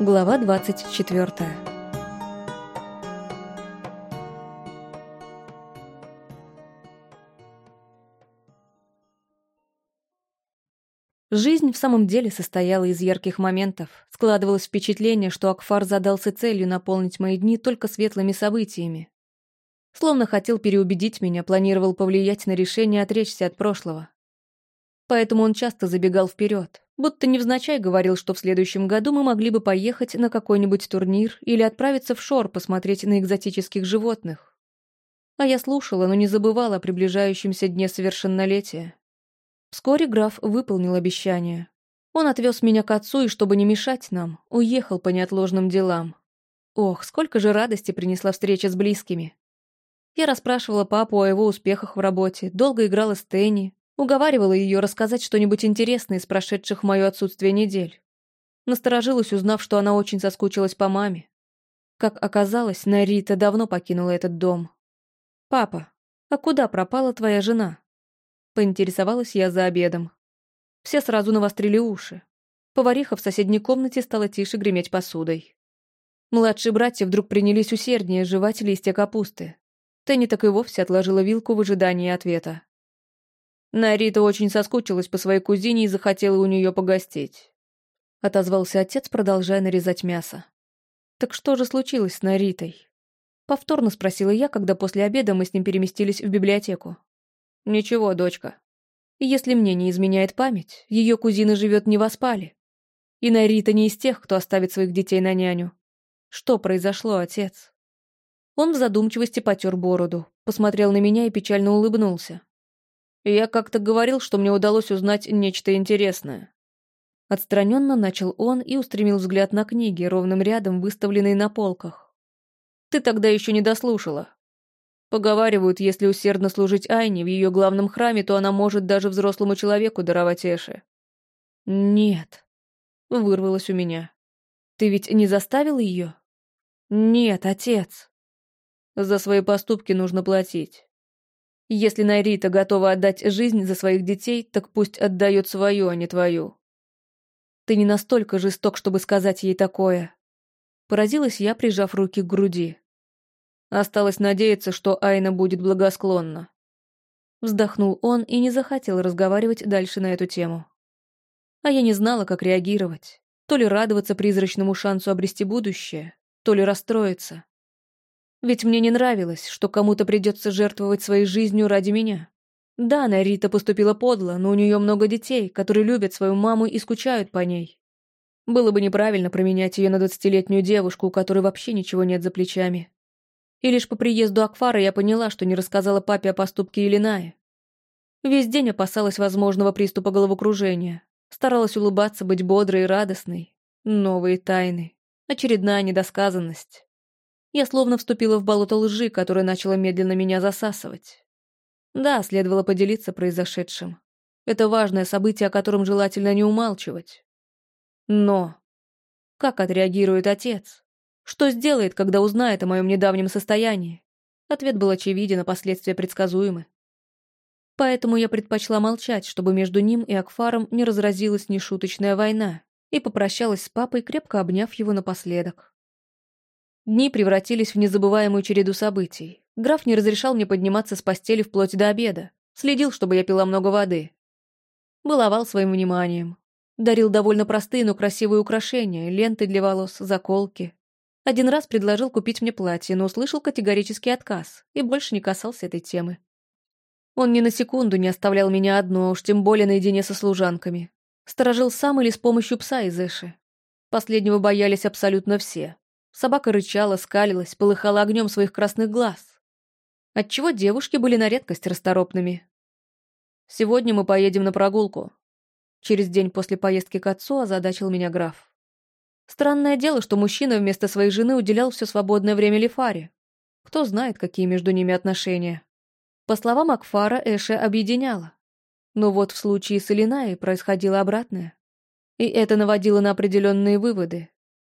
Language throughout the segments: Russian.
Глава 24 Жизнь в самом деле состояла из ярких моментов. Складывалось впечатление, что Акфар задался целью наполнить мои дни только светлыми событиями. Словно хотел переубедить меня, планировал повлиять на решение отречься от прошлого. Поэтому он часто забегал вперед, будто невзначай говорил, что в следующем году мы могли бы поехать на какой-нибудь турнир или отправиться в Шор посмотреть на экзотических животных. А я слушала, но не забывала о приближающемся дне совершеннолетия. Вскоре граф выполнил обещание. Он отвез меня к отцу и, чтобы не мешать нам, уехал по неотложным делам. Ох, сколько же радости принесла встреча с близкими. Я расспрашивала папу о его успехах в работе, долго играла с Тенни, уговаривала ее рассказать что-нибудь интересное из прошедших в мое отсутствие недель. Насторожилась, узнав, что она очень соскучилась по маме. Как оказалось, Нарита давно покинула этот дом. «Папа, а куда пропала твоя жена?» Поинтересовалась я за обедом. Все сразу навострили уши. Повариха в соседней комнате стала тише греметь посудой. Младшие братья вдруг принялись усерднее жевать листья капусты. Тенни так и вовсе отложила вилку в ожидании ответа. Нарита очень соскучилась по своей кузине и захотела у нее погостить. Отозвался отец, продолжая нарезать мясо. «Так что же случилось с Наритой?» Повторно спросила я, когда после обеда мы с ним переместились в библиотеку. «Ничего, дочка. Если мне не изменяет память, ее кузина живет не в Аспале. И Нарита не из тех, кто оставит своих детей на няню. Что произошло, отец?» Он в задумчивости потер бороду, посмотрел на меня и печально улыбнулся. «Я как-то говорил, что мне удалось узнать нечто интересное». Отстраненно начал он и устремил взгляд на книги, ровным рядом выставленные на полках. «Ты тогда еще не дослушала. Поговаривают, если усердно служить Айне в ее главном храме, то она может даже взрослому человеку даровать Эши. «Нет», — вырвалось у меня. «Ты ведь не заставил ее?» «Нет, отец». «За свои поступки нужно платить. Если Найрита готова отдать жизнь за своих детей, так пусть отдает свою, а не твою». «Ты не настолько жесток, чтобы сказать ей такое». Поразилась я, прижав руки к груди. Осталось надеяться, что Айна будет благосклонна. Вздохнул он и не захотел разговаривать дальше на эту тему. А я не знала, как реагировать. То ли радоваться призрачному шансу обрести будущее, то ли расстроиться. Ведь мне не нравилось, что кому-то придется жертвовать своей жизнью ради меня. Да, Нарита поступила подло, но у нее много детей, которые любят свою маму и скучают по ней. Было бы неправильно променять ее на двадцатилетнюю девушку, у которой вообще ничего нет за плечами. И лишь по приезду Акфара я поняла, что не рассказала папе о поступке Илиная. Весь день опасалась возможного приступа головокружения. Старалась улыбаться, быть бодрой и радостной. Новые тайны. Очередная недосказанность. Я словно вступила в болото лжи, которое начало медленно меня засасывать. Да, следовало поделиться произошедшим. Это важное событие, о котором желательно не умалчивать. Но как отреагирует отец? Что сделает, когда узнает о моем недавнем состоянии? Ответ был очевиден, а последствия предсказуемы. Поэтому я предпочла молчать, чтобы между ним и Акфаром не разразилась нешуточная война, и попрощалась с папой, крепко обняв его напоследок. Дни превратились в незабываемую череду событий. Граф не разрешал мне подниматься с постели вплоть до обеда, следил, чтобы я пила много воды. Баловал своим вниманием. Дарил довольно простые, но красивые украшения, ленты для волос, заколки, один раз предложил купить мне платье, но услышал категорический отказ и больше не касался этой темы. Он ни на секунду не оставлял меня одну, уж тем более наедине со служанками. Сторожил сам или с помощью пса из Эши. Последнего боялись абсолютно все. Собака рычала, скалилась, полыхала огнем своих красных глаз. Отчего девушки были на редкость расторопными. «Сегодня мы поедем на прогулку». Через день после поездки к отцу озадачил меня граф. Странное дело, что мужчина вместо своей жены уделял все свободное время Лефаре. Кто знает, какие между ними отношения. По словам Акфара, Эше объединяла. Но вот в случае с Элинаей происходило обратное. И это наводило на определенные выводы.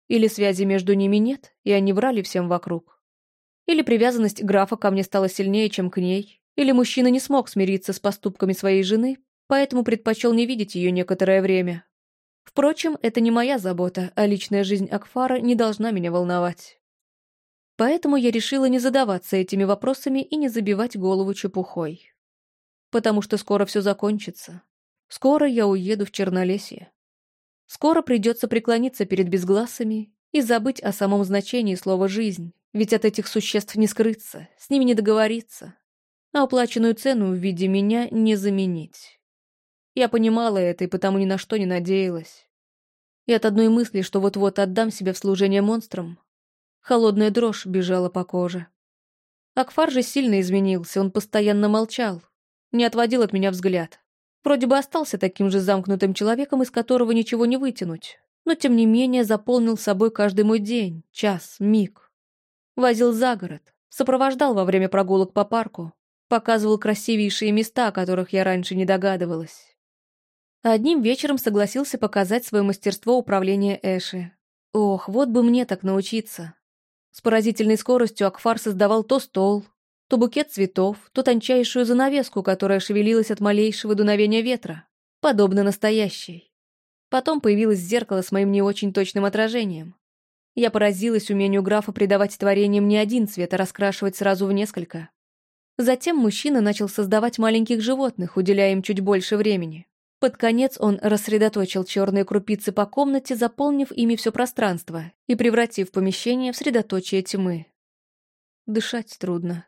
Или связи между ними нет, и они врали всем вокруг. Или привязанность графа ко мне стала сильнее, чем к ней. Или мужчина не смог смириться с поступками своей жены, поэтому предпочел не видеть ее некоторое время, Впрочем, это не моя забота, а личная жизнь Акфара не должна меня волновать. Поэтому я решила не задаваться этими вопросами и не забивать голову чепухой. Потому что скоро все закончится. Скоро я уеду в Чернолесье. Скоро придется преклониться перед безгласами и забыть о самом значении слова «жизнь», ведь от этих существ не скрыться, с ними не договориться, а уплаченную цену в виде меня не заменить. Я понимала это и потому ни на что не надеялась. И от одной мысли, что вот-вот отдам себя в служение монстрам, холодная дрожь бежала по коже. Акфар же сильно изменился, он постоянно молчал, не отводил от меня взгляд. Вроде бы остался таким же замкнутым человеком, из которого ничего не вытянуть, но тем не менее заполнил собой каждый мой день, час, миг. Возил за город, сопровождал во время прогулок по парку, показывал красивейшие места, о которых я раньше не догадывалась. Одним вечером согласился показать свое мастерство управления Эши. Ох, вот бы мне так научиться. С поразительной скоростью Акфар создавал то стол, то букет цветов, то тончайшую занавеску, которая шевелилась от малейшего дуновения ветра, подобно настоящей. Потом появилось зеркало с моим не очень точным отражением. Я поразилась умению графа придавать творениям не один цвет, а раскрашивать сразу в несколько. Затем мужчина начал создавать маленьких животных, уделяя им чуть больше времени. Под конец он рассредоточил черные крупицы по комнате, заполнив ими все пространство и превратив помещение в средоточие тьмы. Дышать трудно.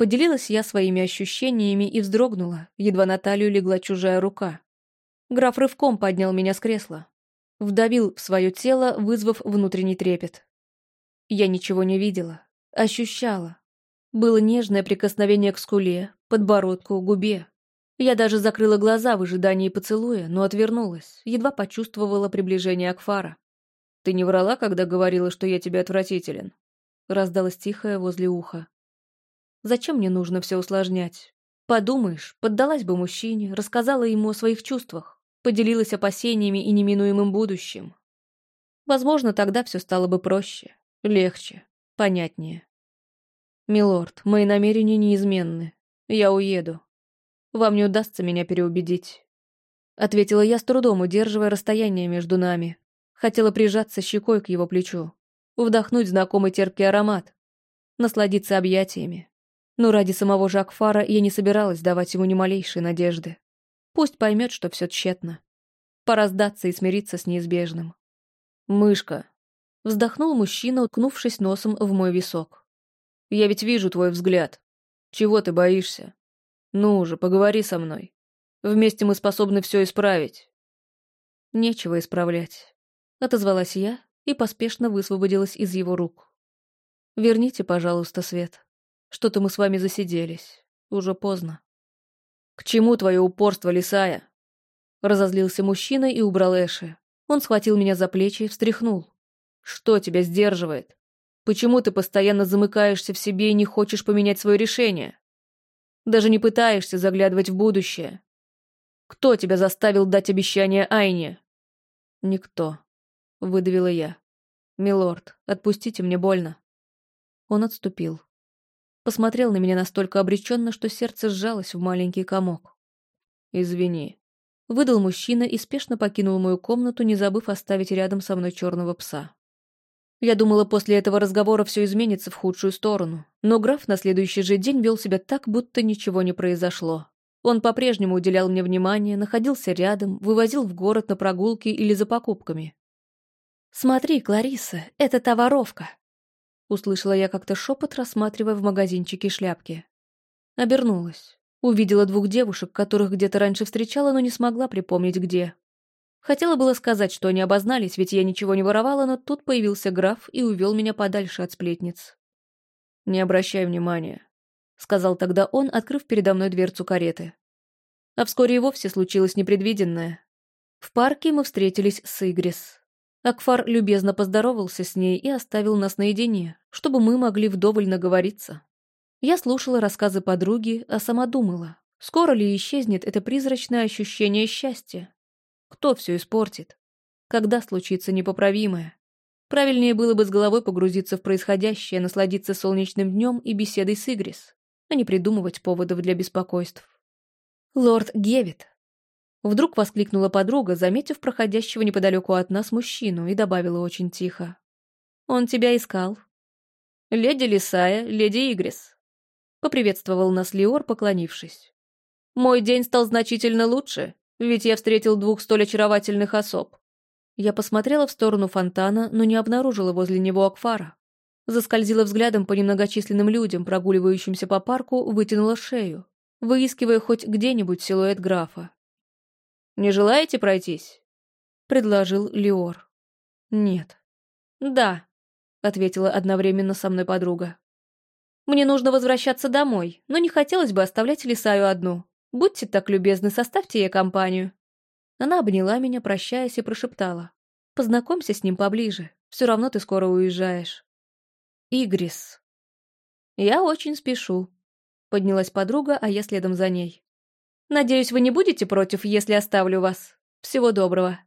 Поделилась я своими ощущениями и вздрогнула, едва на талию легла чужая рука. Граф рывком поднял меня с кресла. Вдавил в свое тело, вызвав внутренний трепет. Я ничего не видела, ощущала. Было нежное прикосновение к скуле, подбородку, губе. Я даже закрыла глаза в ожидании поцелуя, но отвернулась, едва почувствовала приближение Акфара. «Ты не врала, когда говорила, что я тебе отвратителен?» Раздалось тихое возле уха. Зачем мне нужно все усложнять? Подумаешь, поддалась бы мужчине, рассказала ему о своих чувствах, поделилась опасениями и неминуемым будущим. Возможно, тогда все стало бы проще, легче, понятнее. «Милорд, мои намерения неизменны. Я уеду. Вам не удастся меня переубедить». Ответила я с трудом, удерживая расстояние между нами. Хотела прижаться щекой к его плечу, вдохнуть знакомый терпкий аромат, насладиться объятиями. Но ради самого Жакфара я не собиралась давать ему ни малейшей надежды. Пусть поймет, что все тщетно. Пора сдаться и смириться с неизбежным. «Мышка!» — вздохнул мужчина, уткнувшись носом в мой висок. «Я ведь вижу твой взгляд. Чего ты боишься? Ну же, поговори со мной. Вместе мы способны все исправить». «Нечего исправлять», — отозвалась я и поспешно высвободилась из его рук. «Верните, пожалуйста, свет». Что-то мы с вами засиделись. Уже поздно. К чему твое упорство, Лисая? Разозлился мужчина и убрал Эши. Он схватил меня за плечи и встряхнул. Что тебя сдерживает? Почему ты постоянно замыкаешься в себе и не хочешь поменять свое решение? Даже не пытаешься заглядывать в будущее. Кто тебя заставил дать обещание Айне? Никто, выдавила я. Милорд, отпустите, мне больно. Он отступил. Посмотрел на меня настолько обреченно, что сердце сжалось в маленький комок. «Извини», — выдал мужчина и спешно покинул мою комнату, не забыв оставить рядом со мной черного пса. Я думала, после этого разговора все изменится в худшую сторону, но граф на следующий же день вел себя так, будто ничего не произошло. Он по-прежнему уделял мне внимание, находился рядом, вывозил в город на прогулки или за покупками. «Смотри, Клариса, это та воровка!» Услышала я как-то шепот, рассматривая в магазинчике шляпки. Обернулась. Увидела двух девушек, которых где-то раньше встречала, но не смогла припомнить где. Хотела было сказать, что они обознались, ведь я ничего не воровала, но тут появился граф и увел меня подальше от сплетниц. «Не обращай внимания», — сказал тогда он, открыв передо мной дверцу кареты. А вскоре и вовсе случилось непредвиденное. В парке мы встретились с Игрис. Акфар любезно поздоровался с ней и оставил нас наедине, чтобы мы могли вдоволь наговориться. Я слушала рассказы подруги, а сама думала, скоро ли исчезнет это призрачное ощущение счастья? Кто все испортит? Когда случится непоправимое? Правильнее было бы с головой погрузиться в происходящее, насладиться солнечным днем и беседой с Игрис, а не придумывать поводов для беспокойств. «Лорд Гевит», Вдруг воскликнула подруга, заметив проходящего неподалеку от нас мужчину, и добавила очень тихо. «Он тебя искал». «Леди Лисая, леди Игрис», — поприветствовал нас Леор, поклонившись. «Мой день стал значительно лучше, ведь я встретил двух столь очаровательных особ». Я посмотрела в сторону фонтана, но не обнаружила возле него Акфара. Заскользила взглядом по немногочисленным людям, прогуливающимся по парку, вытянула шею, выискивая хоть где-нибудь силуэт графа. «Не желаете пройтись?» — предложил Леор. «Нет». «Да», — ответила одновременно со мной подруга. «Мне нужно возвращаться домой, но не хотелось бы оставлять Лисаю одну. Будьте так любезны, составьте ей компанию». Она обняла меня, прощаясь, и прошептала. «Познакомься с ним поближе, все равно ты скоро уезжаешь». «Игрис». «Я очень спешу», — поднялась подруга, а я следом за ней. Надеюсь, вы не будете против, если оставлю вас. Всего доброго».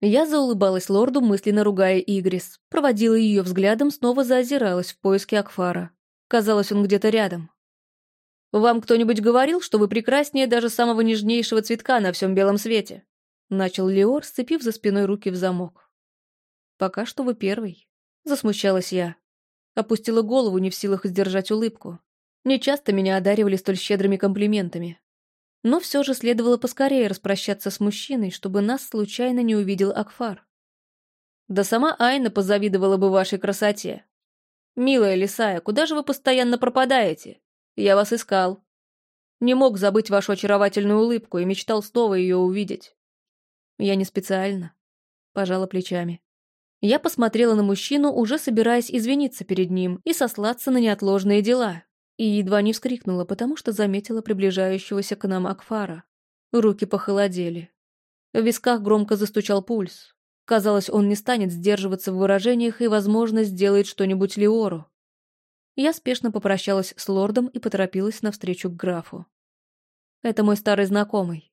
Я заулыбалась лорду, мысленно ругая Игрис, проводила ее взглядом, снова заозиралась в поиске Акфара. Казалось, он где-то рядом. «Вам кто-нибудь говорил, что вы прекраснее даже самого нежнейшего цветка на всем белом свете?» Начал Леор, сцепив за спиной руки в замок. «Пока что вы первый», — засмущалась я. Опустила голову, не в силах сдержать улыбку. Не часто меня одаривали столь щедрыми комплиментами. Но все же следовало поскорее распрощаться с мужчиной, чтобы нас случайно не увидел Акфар. Да сама Айна позавидовала бы вашей красоте. Милая Лисая, куда же вы постоянно пропадаете? Я вас искал. Не мог забыть вашу очаровательную улыбку и мечтал снова ее увидеть. Я не специально. Пожала плечами. Я посмотрела на мужчину, уже собираясь извиниться перед ним и сослаться на неотложные дела, и едва не вскрикнула, потому что заметила приближающегося к нам Акфара. Руки похолодели. В висках громко застучал пульс. Казалось, он не станет сдерживаться в выражениях и, возможно, сделает что-нибудь Леору. Я спешно попрощалась с лордом и поторопилась навстречу к графу. «Это мой старый знакомый».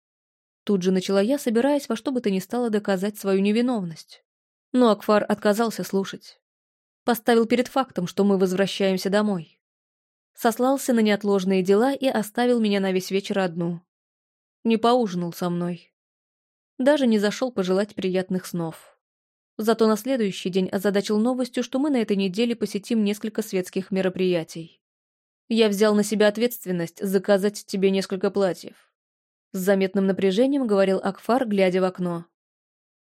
Тут же начала я, собираясь во что бы то ни стало доказать свою невиновность. Но Акфар отказался слушать. Поставил перед фактом, что мы возвращаемся домой сослался на неотложные дела и оставил меня на весь вечер одну. Не поужинал со мной. Даже не зашел пожелать приятных снов. Зато на следующий день озадачил новостью, что мы на этой неделе посетим несколько светских мероприятий. Я взял на себя ответственность заказать тебе несколько платьев. С заметным напряжением говорил Акфар, глядя в окно.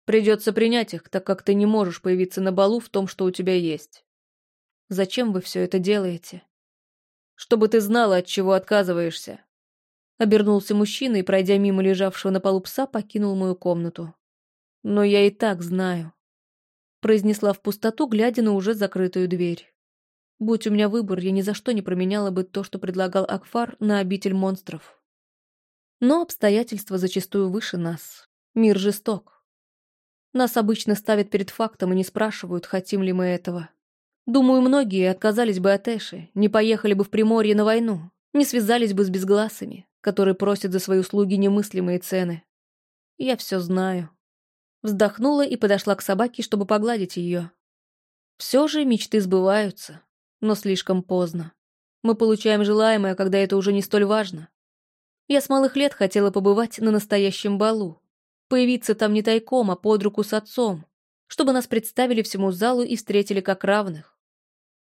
Придется принять их, так как ты не можешь появиться на балу в том, что у тебя есть. Зачем вы все это делаете? Чтобы ты знала, от чего отказываешься». Обернулся мужчина и, пройдя мимо лежавшего на полу пса, покинул мою комнату. «Но я и так знаю», — произнесла в пустоту, глядя на уже закрытую дверь. «Будь у меня выбор, я ни за что не променяла бы то, что предлагал Акфар, на обитель монстров. Но обстоятельства зачастую выше нас. Мир жесток. Нас обычно ставят перед фактом и не спрашивают, хотим ли мы этого. Думаю, многие отказались бы от Эши, не поехали бы в Приморье на войну, не связались бы с безгласами, которые просят за свои услуги немыслимые цены. Я все знаю. Вздохнула и подошла к собаке, чтобы погладить ее. Все же мечты сбываются, но слишком поздно. Мы получаем желаемое, когда это уже не столь важно. Я с малых лет хотела побывать на настоящем балу. Появиться там не тайком, а под руку с отцом, чтобы нас представили всему залу и встретили как равных.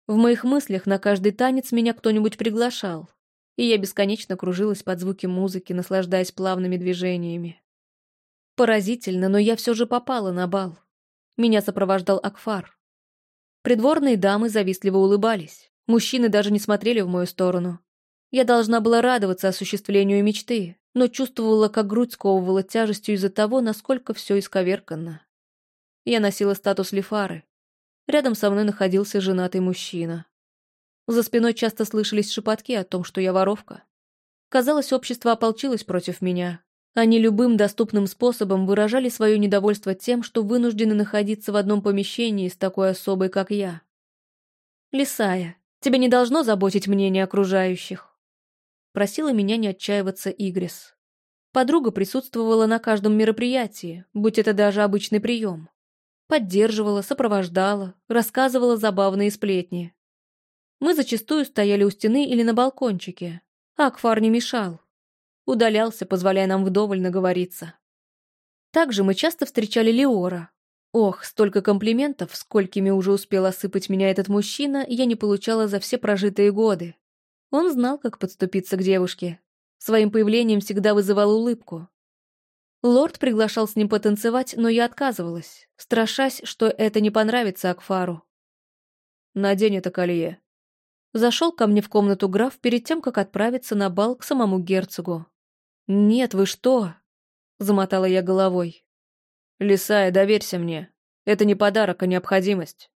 В моих мыслях на каждый танец меня кто-нибудь приглашал, и я бесконечно кружилась под звуки музыки, наслаждаясь плавными движениями. Поразительно, но я все же попала на бал. Меня сопровождал Акфар. Придворные дамы завистливо улыбались, мужчины даже не смотрели в мою сторону. Я должна была радоваться осуществлению мечты, но чувствовала, как грудь сковывала тяжестью из-за того, насколько все исковерканно. Я носила статус Лефары, Рядом со мной находился женатый мужчина. За спиной часто слышались шепотки о том, что я воровка. Казалось, общество ополчилось против меня. Они любым доступным способом выражали свое недовольство тем, что вынуждены находиться в одном помещении с такой особой, как я. «Лисая, тебя не должно заботить мнение окружающих», просила меня не отчаиваться Игрис. Подруга присутствовала на каждом мероприятии, будь это даже обычный прием. Поддерживала, сопровождала, рассказывала забавные сплетни. Мы зачастую стояли у стены или на балкончике, а Акфар не мешал. Удалялся, позволяя нам вдоволь наговориться. Также мы часто встречали Леора. Ох, столько комплиментов, сколькими уже успел осыпать меня этот мужчина, я не получала за все прожитые годы. Он знал, как подступиться к девушке. Своим появлением всегда вызывал улыбку. Лорд приглашал с ним потанцевать, но я отказывалась, страшась, что это не понравится Акфару. «Надень это колье». Зашел ко мне в комнату граф перед тем, как отправиться на бал к самому герцогу. «Нет, вы что?» — замотала я головой. «Лисая, доверься мне. Это не подарок, а необходимость».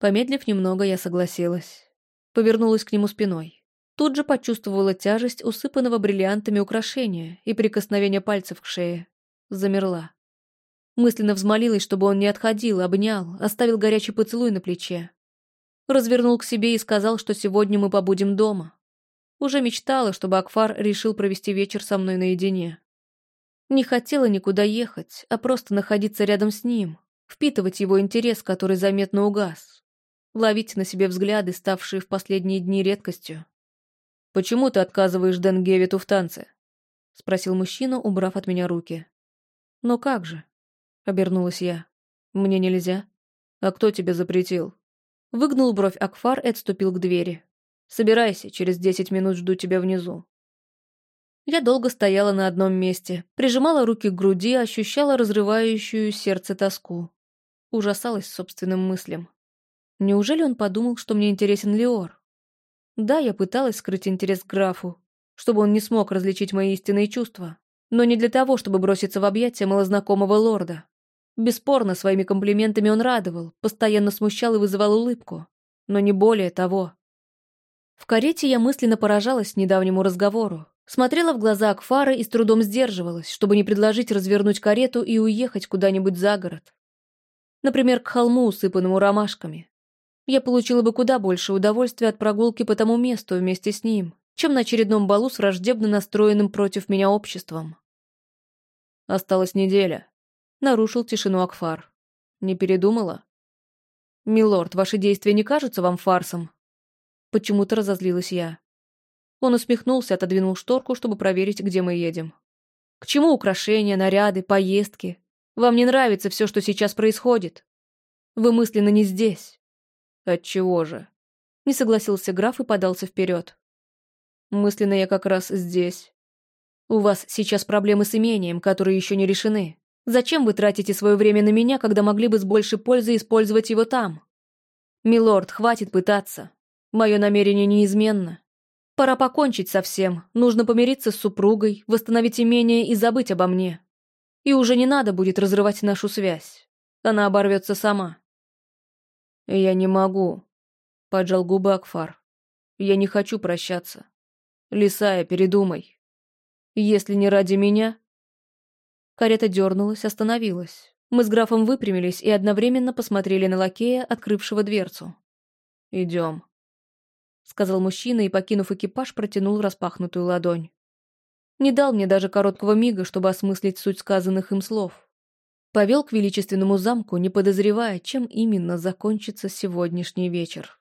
Помедлив немного, я согласилась. Повернулась к нему спиной. Тут же почувствовала тяжесть усыпанного бриллиантами украшения и прикосновение пальцев к шее. Замерла. Мысленно взмолилась, чтобы он не отходил, обнял, оставил горячий поцелуй на плече. Развернул к себе и сказал, что сегодня мы побудем дома. Уже мечтала, чтобы Акфар решил провести вечер со мной наедине. Не хотела никуда ехать, а просто находиться рядом с ним, впитывать его интерес, который заметно угас, ловить на себе взгляды, ставшие в последние дни редкостью. «Почему ты отказываешь Денгевиту в танце?» — спросил мужчина, убрав от меня руки. «Но как же?» — обернулась я. «Мне нельзя». «А кто тебе запретил?» Выгнул бровь Акфар и отступил к двери. «Собирайся, через десять минут жду тебя внизу». Я долго стояла на одном месте, прижимала руки к груди, ощущала разрывающую сердце тоску. Ужасалась собственным мыслям. Неужели он подумал, что мне интересен Леор? Да, я пыталась скрыть интерес к графу, чтобы он не смог различить мои истинные чувства, но не для того, чтобы броситься в объятия малознакомого лорда. Бесспорно, своими комплиментами он радовал, постоянно смущал и вызывал улыбку, но не более того. В карете я мысленно поражалась недавнему разговору, смотрела в глаза Акфара и с трудом сдерживалась, чтобы не предложить развернуть карету и уехать куда-нибудь за город. Например, к холму, усыпанному ромашками, я получила бы куда больше удовольствия от прогулки по тому месту вместе с ним, чем на очередном балу с враждебно настроенным против меня обществом. Осталась неделя. Нарушил тишину Акфар. Не передумала? «Милорд, ваши действия не кажутся вам фарсом?» Почему-то разозлилась я. Он усмехнулся, отодвинул шторку, чтобы проверить, где мы едем. «К чему украшения, наряды, поездки? Вам не нравится все, что сейчас происходит? Вы мысленно не здесь. «Отчего же?» Не согласился граф и подался вперед. «Мысленно я как раз здесь. У вас сейчас проблемы с имением, которые еще не решены. Зачем вы тратите свое время на меня, когда могли бы с большей пользой использовать его там? Милорд, хватит пытаться. Мое намерение неизменно. Пора покончить со всем, нужно помириться с супругой, восстановить имение и забыть обо мне. И уже не надо будет разрывать нашу связь. Она оборвется сама. «Я не могу», — поджал губы Акфар. «Я не хочу прощаться. Лисая, передумай. Если не ради меня...» Карета дернулась, остановилась. Мы с графом выпрямились и одновременно посмотрели на лакея, открывшего дверцу. «Идем», — сказал мужчина и, покинув экипаж, протянул распахнутую ладонь. Не дал мне даже короткого мига, чтобы осмыслить суть сказанных им слов. Повел к величественному замку, не подозревая, чем именно закончится сегодняшний вечер.